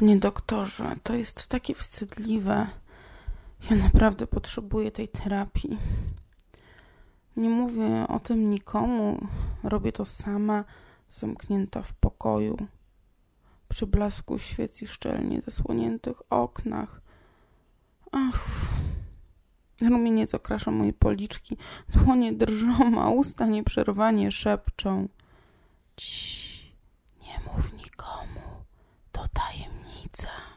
Panie doktorze, to jest takie wstydliwe. Ja naprawdę potrzebuję tej terapii. Nie mówię o tym nikomu. Robię to sama, zamknięta w pokoju. Przy blasku świec i szczelnie zasłoniętych oknach. Ach, rumieniec okrasza moje policzki. Dłonie drżą, a usta nieprzerwanie szepczą. Cii, 在。